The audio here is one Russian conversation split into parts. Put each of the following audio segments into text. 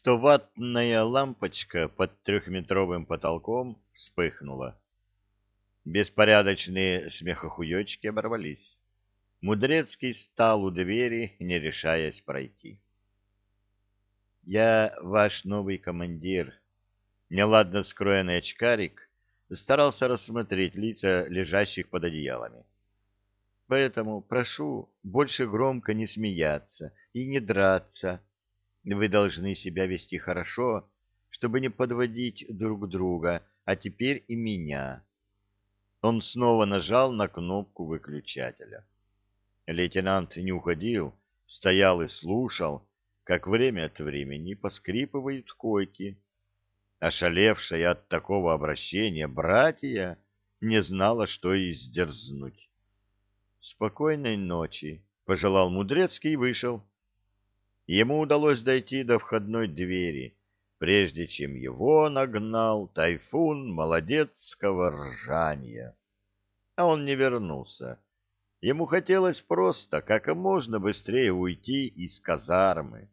Стоватная лампочка под трехметровым потолком вспыхнула. Беспорядочные смехохуечки оборвались. Мудрецкий стал у двери, не решаясь пройти. — Я ваш новый командир. Неладно скроенный очкарик старался рассмотреть лица лежащих под одеялами. Поэтому прошу больше громко не смеяться и не драться. Вы должны себя вести хорошо, чтобы не подводить друг друга, а теперь и меня. Он снова нажал на кнопку выключателя. Лейтенант не уходил, стоял и слушал, как время от времени поскрипывают койки. Ошалевшая от такого обращения братья не знала, что и сдерзнуть. «Спокойной ночи», — пожелал Мудрецкий и вышел. Ему удалось дойти до входной двери, прежде чем его нагнал тайфун молодецкого ржания. А он не вернулся. Ему хотелось просто как можно быстрее уйти из казармы.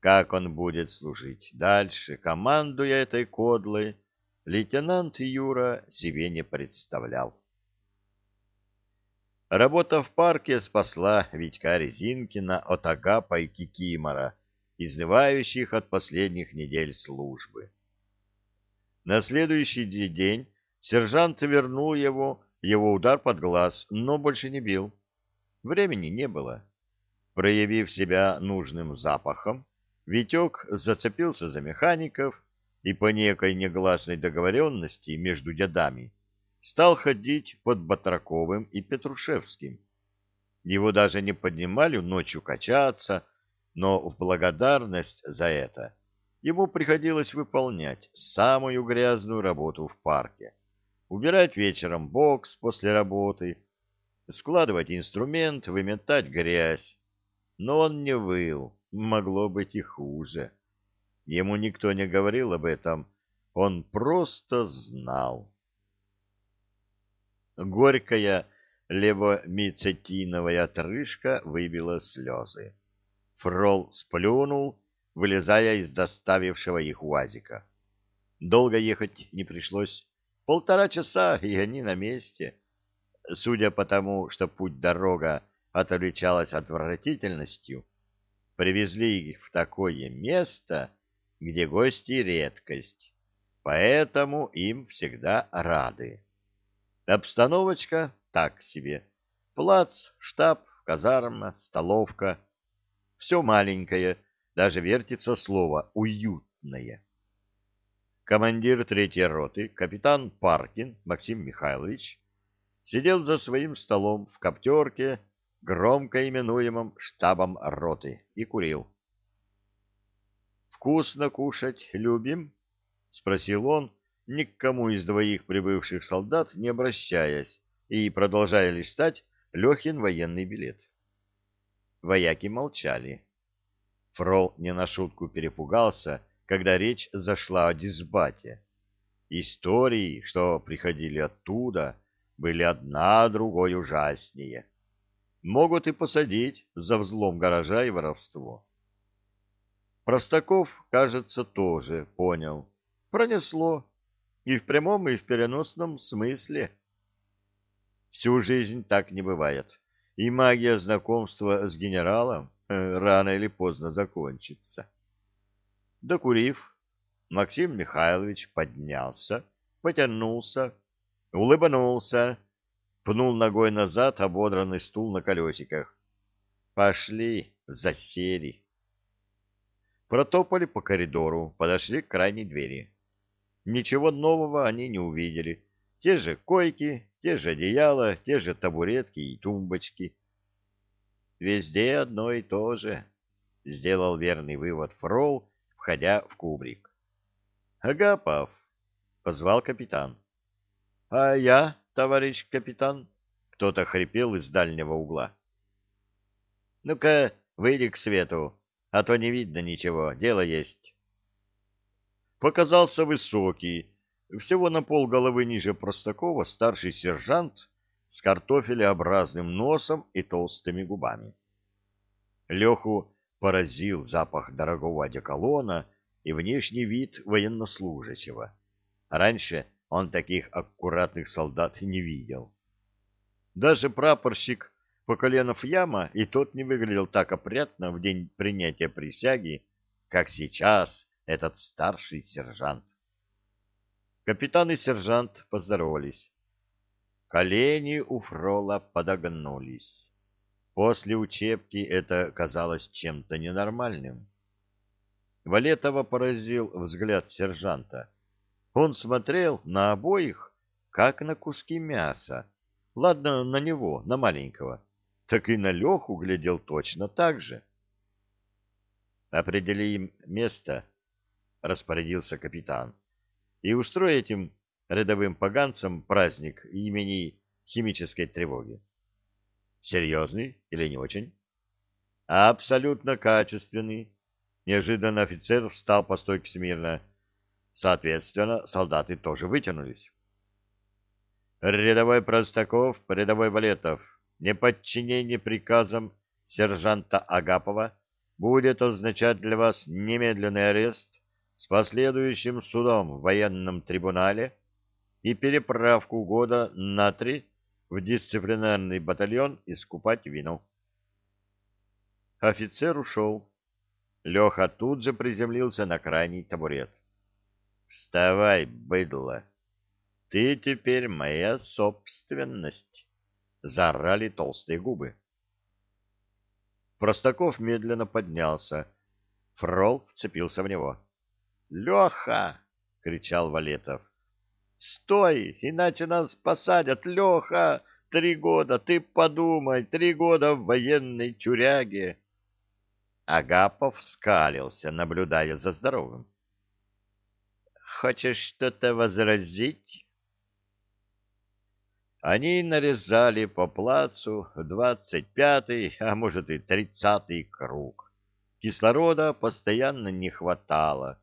Как он будет служить дальше, командуя этой кодлой, лейтенант Юра себе не представлял. Работа в парке спасла Витька Резинкина от Агапа и Кикимора, изнывающих от последних недель службы. На следующий день сержант вернул его, его удар под глаз, но больше не бил. Времени не было. Проявив себя нужным запахом, Витек зацепился за механиков и по некой негласной договоренности между дядами стал ходить под Батраковым и Петрушевским. Его даже не поднимали ночью качаться, но в благодарность за это ему приходилось выполнять самую грязную работу в парке. Убирать вечером бокс после работы, складывать инструмент, выметать грязь. Но он не выл, могло быть и хуже. Ему никто не говорил об этом, он просто знал. Горькая левомицетиновая отрыжка выбила слезы. Фрол сплюнул, вылезая из доставившего их УАЗика. Долго ехать не пришлось. Полтора часа, и они на месте. Судя по тому, что путь-дорога отличалась отвратительностью, привезли их в такое место, где гости редкость, поэтому им всегда рады. Обстановочка так себе. Плац, штаб, казарма, столовка. Все маленькое, даже вертится слово «уютное». Командир третьей роты, капитан Паркин Максим Михайлович, сидел за своим столом в коптерке, громко именуемом штабом роты, и курил. «Вкусно кушать любим?» — спросил он, ни к кому из двоих прибывших солдат не обращаясь и продолжая листать Лехин военный билет. Вояки молчали. Фрол не на шутку перепугался, когда речь зашла о дисбате. Истории, что приходили оттуда, были одна другой ужаснее. Могут и посадить за взлом гаража и воровство. Простаков, кажется, тоже понял. Пронесло и в прямом, и в переносном смысле. Всю жизнь так не бывает, и магия знакомства с генералом э, рано или поздно закончится. Докурив, Максим Михайлович поднялся, потянулся, улыбнулся, пнул ногой назад ободранный стул на колесиках. Пошли, засели. Протопали по коридору, подошли к крайней двери. Ничего нового они не увидели. Те же койки, те же одеяла, те же табуретки и тумбочки. Везде одно и то же, — сделал верный вывод Фрол, входя в кубрик. — Агапов, — позвал капитан. — А я, товарищ капитан? — кто-то хрипел из дальнего угла. — Ну-ка, выйди к свету, а то не видно ничего, дело есть показался высокий, всего на пол головы ниже Простакова, старший сержант с картофелеобразным носом и толстыми губами. Леху поразил запах дорогого одеколона и внешний вид военнослужащего. Раньше он таких аккуратных солдат не видел. Даже прапорщик Поколенов Яма и тот не выглядел так опрятно в день принятия присяги, как сейчас этот старший сержант. Капитан и сержант поздоровались. Колени у Фрола подогнулись. После учебки это казалось чем-то ненормальным. Валетова поразил взгляд сержанта. Он смотрел на обоих, как на куски мяса. Ладно, на него, на маленького. Так и на Леху глядел точно так же. «Определи им место», — распорядился капитан, — «и устрой этим рядовым поганцам праздник имени химической тревоги». «Серьезный или не очень?» «Абсолютно качественный». Неожиданно офицер встал по стойке смирно. Соответственно, солдаты тоже вытянулись. Рядовой Простаков, рядовой Валетов, неподчинение приказам сержанта Агапова будет означать для вас немедленный арест с последующим судом в военном трибунале и переправку года на три в дисциплинарный батальон искупать вину. Офицер ушел. Леха тут же приземлился на крайний табурет. Вставай, быдло! Ты теперь моя собственность! Заорали толстые губы. Простаков медленно поднялся. Фрол вцепился в него. «Леха!» — кричал Валетов. «Стой, иначе нас посадят, Леха! Три года, ты подумай, три года в военной тюряге!» Агапов скалился, наблюдая за здоровым. Хочешь что-то возразить? Они нарезали по плацу двадцать пятый, а может и тридцатый круг. Кислорода постоянно не хватало.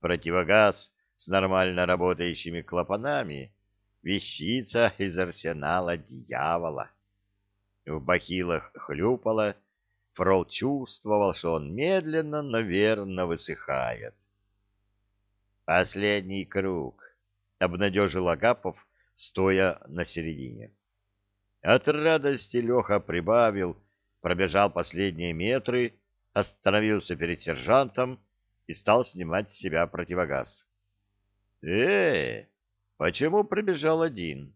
Противогаз с нормально работающими клапанами — вещица из арсенала дьявола. В бахилах хлюпало, Фрол чувствовал, что он медленно, но верно высыхает. Последний круг, — обнадежил Агапов, стоя на середине. От радости Леха прибавил, пробежал последние метры, остановился перед сержантом и стал снимать с себя противогаз. э почему пробежал один?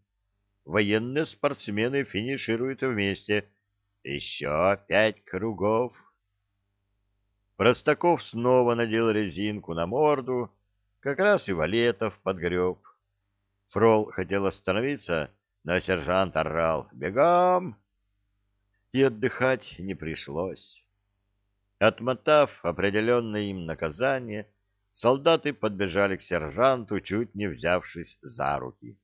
Военные спортсмены финишируют вместе. Еще пять кругов. Простаков снова надел резинку на морду, как раз и Валетов подгреб. Фрол хотел остановиться, но сержант орал «Бегом!» И отдыхать не пришлось. Отмотав определенное им наказание, солдаты подбежали к сержанту, чуть не взявшись за руки.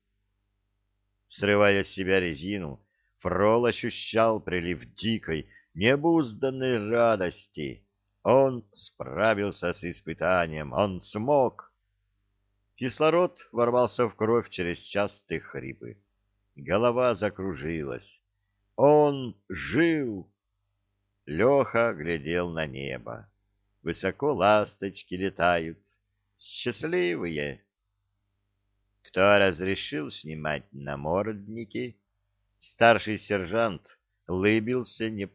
Срывая с себя резину, Фрол ощущал прилив дикой, необузданной радости. Он справился с испытанием, он смог. Кислород ворвался в кровь через частые хрипы. Голова закружилась. Он жил! Леха глядел на небо. Высоко ласточки летают. Счастливые! Кто разрешил снимать намордники? Старший сержант лыбился не.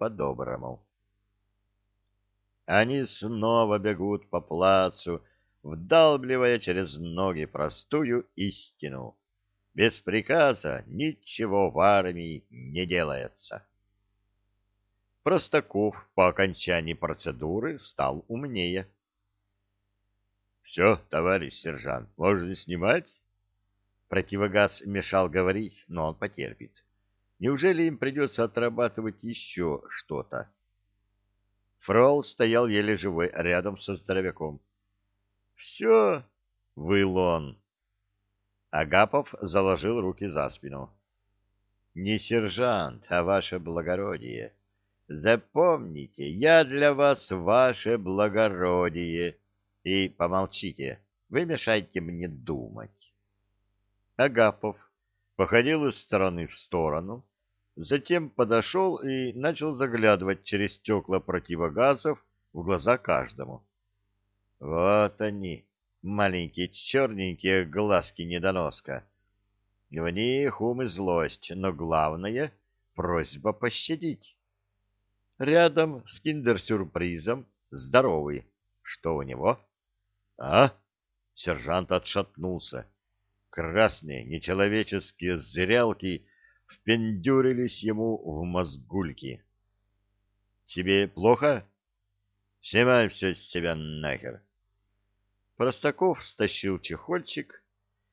Они снова бегут по плацу, вдалбливая через ноги простую истину. Без приказа ничего в армии не делается. Простаков по окончании процедуры стал умнее. — Все, товарищ сержант, можно снимать? Противогаз мешал говорить, но он потерпит. Неужели им придется отрабатывать еще что-то? Фрол стоял еле живой рядом со здоровяком. Все, выл он. Агапов заложил руки за спину. Не сержант, а ваше благородие. Запомните, я для вас ваше благородие. И помолчите, вы мешаете мне думать. Агапов походил из стороны в сторону, затем подошел и начал заглядывать через стекла противогазов в глаза каждому. Вот они, маленькие черненькие глазки-недоноска. В них ум и злость, но главное — просьба пощадить. Рядом с киндер-сюрпризом здоровый. Что у него? А? Сержант отшатнулся. Красные нечеловеческие зрялки впендюрились ему в мозгульки. Тебе плохо? Снимай все с себя нахер. Простаков стащил чехольчик,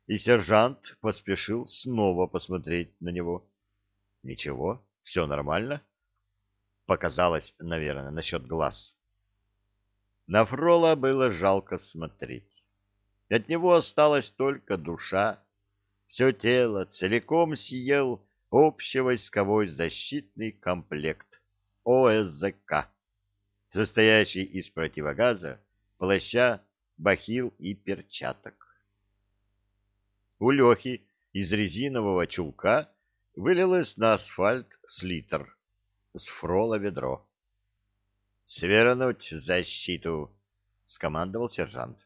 и сержант поспешил снова посмотреть на него. Ничего, все нормально. Показалось, наверное, насчет глаз. На Фрола было жалко смотреть. От него осталась только душа. Все тело целиком съел общевойсковой защитный комплект ОСЗК, состоящий из противогаза, плаща, бахил и перчаток. У Лехи из резинового чулка вылилось на асфальт с литр, с фрола ведро. «Свернуть защиту!» — скомандовал сержант.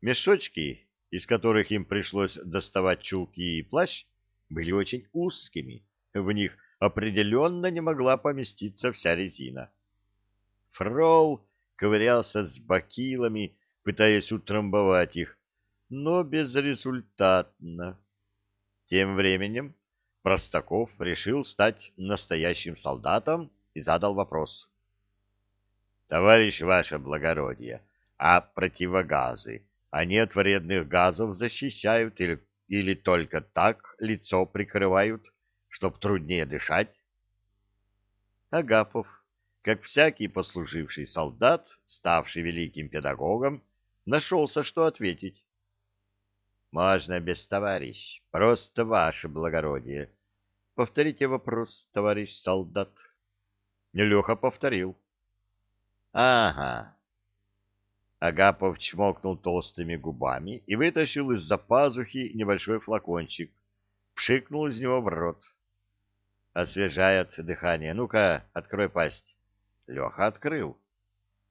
Мешочки, из которых им пришлось доставать чулки и плащ, были очень узкими, в них определенно не могла поместиться вся резина. Фрол ковырялся с бакилами, пытаясь утрамбовать их, но безрезультатно. Тем временем Простаков решил стать настоящим солдатом и задал вопрос. — Товарищ ваше благородие, а противогазы, они от вредных газов защищают или, или только так лицо прикрывают? чтоб труднее дышать? Агапов, как всякий послуживший солдат, ставший великим педагогом, нашелся, что ответить. Можно без товарищ, просто ваше благородие. Повторите вопрос, товарищ солдат. Леха повторил. Ага. Агапов чмокнул толстыми губами и вытащил из-за пазухи небольшой флакончик. Пшикнул из него в рот освежает дыхание. Ну-ка, открой пасть. Леха открыл.